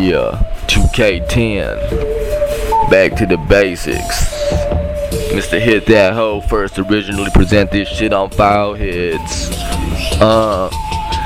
Yeah, 2K10. Back to the basics. Mr. Hit That Hoe first originally present this shit on file hits. Uh.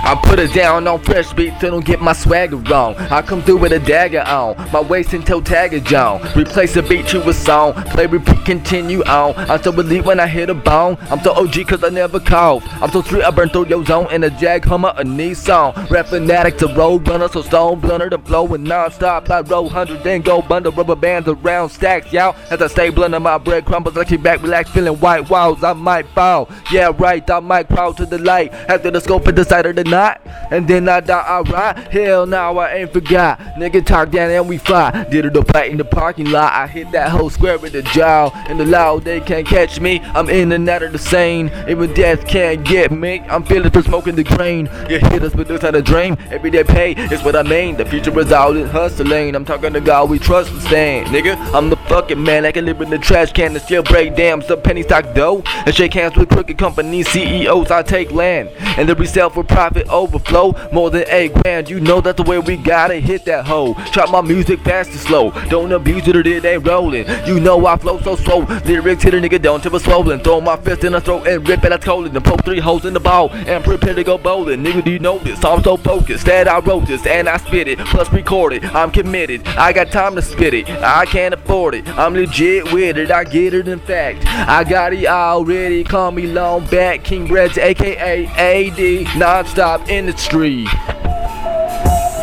I put it down on fresh beats so don't get my swagger wrong. I come through with a dagger on, my waist until tagger John. Replace a beat to a song, play, repeat, continue on. I'm so elite when I hit a bone. I'm so OG cause I never cough. I'm so street I burn through your zone in a Jag Hummer, a Nissan. Rap fanatic to road runner, so stone blunter to flowing non-stop. I roll hundred then go bundle rubber bands around stacks, y'all. As I stay blunting my bread crumbles, I keep back relax, feeling white walls. I might fall, yeah right, I might crawl to the light. After the scope and decided to not. And then I die alright. Hell now I ain't forgot. Nigga talk down and we fly. Did it a fight in the parking lot. I hit that whole square with the jaw. And the loud they can't catch me. I'm in and out of the sane. Even death can't get me. I'm feeling for smoking the grain. You hit us with this kind of dream. Everyday pay is what I mean. The future is all in hustling. I'm talking to God we trust and stand. Nigga, I'm the fucking man. I can live in the trash can and still break dams. Some penny stock dough. And shake hands with crooked companies, CEOs. I take land. And then resell for profit overflow. More than eight grand, you know that's the way we gotta hit that hoe. Chop my music fast and slow. Don't abuse it or it ain't rolling. You know I flow so slow. Lyrics hit a nigga down till it's swollen. Throw my fist in the throat and rip it out colon. And poke three holes in the ball and prepare to go bowling. Nigga, do you know this? I'm so focused that I wrote this and I spit it. Plus recorded. I'm committed. I got time to spit it. I can't afford it. I'm legit with it. I get it in fact. I got it already. Call me long back. King Reds, aka AD. Non-stop in the street.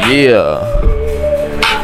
Yeah.